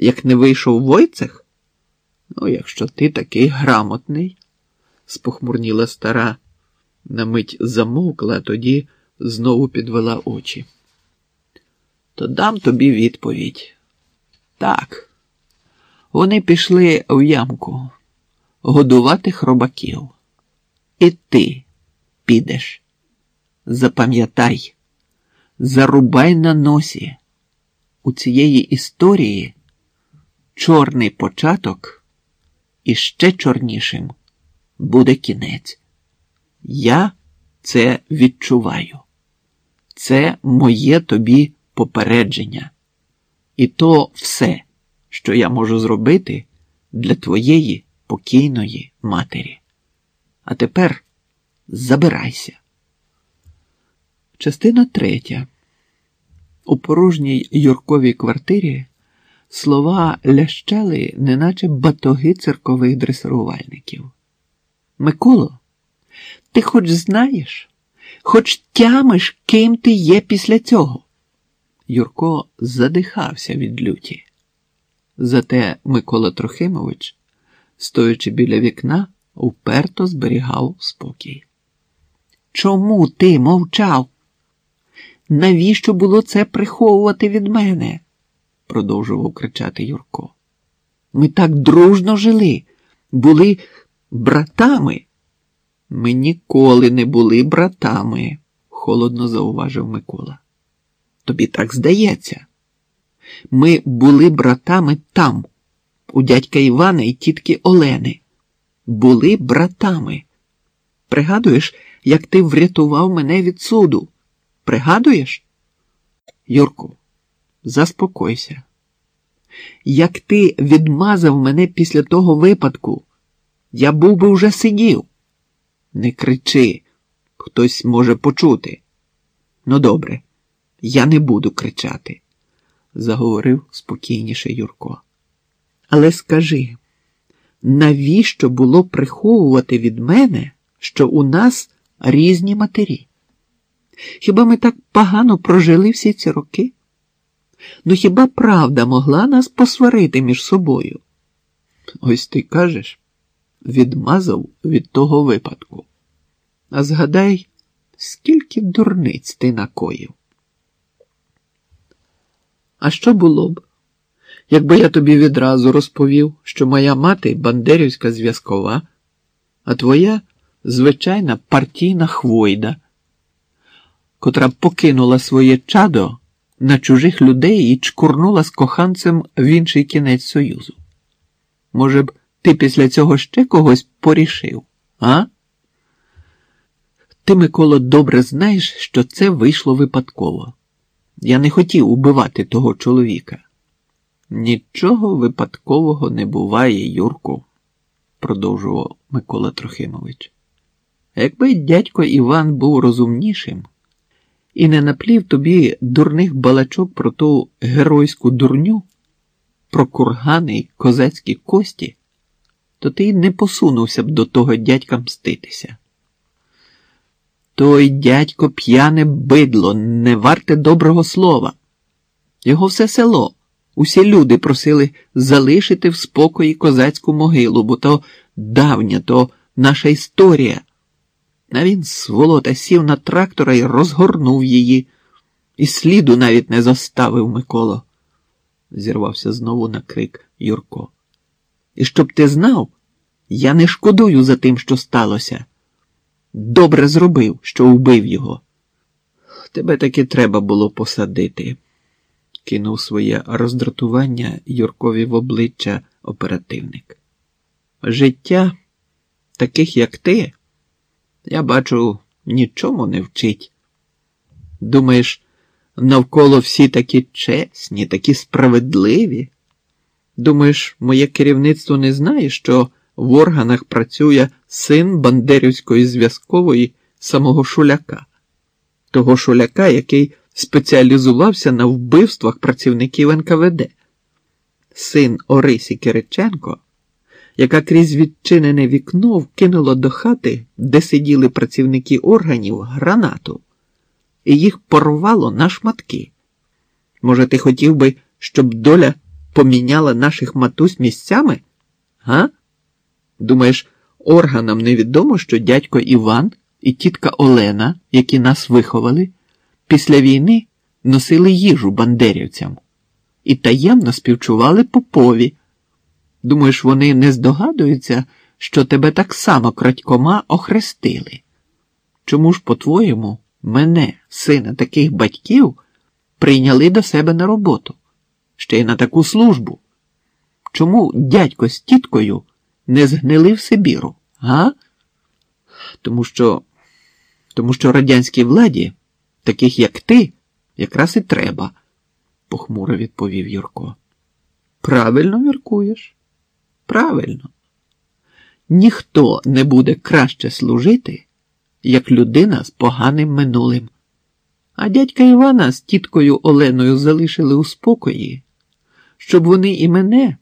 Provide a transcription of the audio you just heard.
як не вийшов Войцех? Ну, якщо ти такий грамотний, спохмурніла стара, на мить замовкла, а тоді знову підвела очі. То дам тобі відповідь. Так, вони пішли в ямку годувати хробаків. І ти підеш. Запам'ятай, зарубай на носі. У цієї історії чорний початок і ще чорнішим буде кінець. Я це відчуваю. Це моє тобі попередження. І то все, що я можу зробити для твоєї покійної матері. А тепер забирайся. Частина третя. У порожній Юрковій квартирі слова лящали, неначе батоги церкових дресирувальників. Миколо, ти хоч знаєш, хоч тямиш, ким ти є після цього. Юрко задихався від люті. Зате Микола Трохимович, стоячи біля вікна, уперто зберігав спокій. Чому ти мовчав? Навіщо було це приховувати від мене? Продовжував кричати Юрко. Ми так дружно жили, були братами. Ми ніколи не були братами, холодно зауважив Микола. Тобі так здається. Ми були братами там, у дядька Івана і тітки Олени. Були братами. Пригадуєш, як ти врятував мене від суду? Пригадуєш? Юрку, заспокойся. Як ти відмазав мене після того випадку, я був би вже сидів. Не кричи, хтось може почути. Ну, добре, я не буду кричати, заговорив спокійніше Юрко. Але скажи, навіщо було приховувати від мене, що у нас різні матері? Хіба ми так погано прожили всі ці роки? Ну хіба правда могла нас посварити між собою? Ось ти кажеш, відмазав від того випадку. А згадай, скільки дурниць ти накоїв. А що було б, якби я тобі відразу розповів, що моя мати бандерівська зв'язкова, а твоя звичайна партійна хвойда, котра покинула своє чадо на чужих людей і чкурнула з коханцем в інший кінець Союзу? Може б, ти після цього ще когось порішив, а? Ти, Микола, добре знаєш, що це вийшло випадково. Я не хотів убивати того чоловіка. Нічого випадкового не буває, Юрку, продовжував Микола Трохимович. Якби дядько Іван був розумнішим і не наплів тобі дурних балачок про ту геройську дурню, про кургани й козацькі кості, то ти й не посунувся б до того дядька мститися. Той дядько п'яне бидло, не варте доброго слова. Його все село, усі люди просили залишити в спокої козацьку могилу, бо то давня, то наша історія. А він, сволота, сів на трактора і розгорнув її, і сліду навіть не заставив Миколо. Зірвався знову на крик Юрко. І щоб ти знав, я не шкодую за тим, що сталося. Добре зробив, що вбив його. Тебе таки треба було посадити, кинув своє роздратування Юркові в обличчя оперативник. Життя таких, як ти, я бачу, нічому не вчить. Думаєш, навколо всі такі чесні, такі справедливі? Думаєш, моє керівництво не знає, що в органах працює син Бандерівської зв'язкової самого Шуляка, того Шуляка, який спеціалізувався на вбивствах працівників НКВД, син Орисі Кириченко, яка крізь відчинене вікно вкинула до хати, де сиділи працівники органів, гранату, і їх порвало на шматки. Може, ти хотів би, щоб доля поміняла наших матусь місцями? Га? Думаєш, органам невідомо, що дядько Іван і тітка Олена, які нас виховали, після війни носили їжу бандерівцям і таємно співчували попові. Думаєш, вони не здогадуються, що тебе так само крадькома охрестили? Чому ж, по-твоєму, мене, сина таких батьків, прийняли до себе на роботу, ще й на таку службу? Чому дядько з тіткою не згнили в Сибіру, га? Тому що, тому що радянській владі, таких як ти, якраз і треба, похмуро відповів Юрко. Правильно міркуєш? Правильно. Ніхто не буде краще служити, як людина з поганим минулим. А дядька Івана з тіткою Оленою залишили у спокої, щоб вони і мене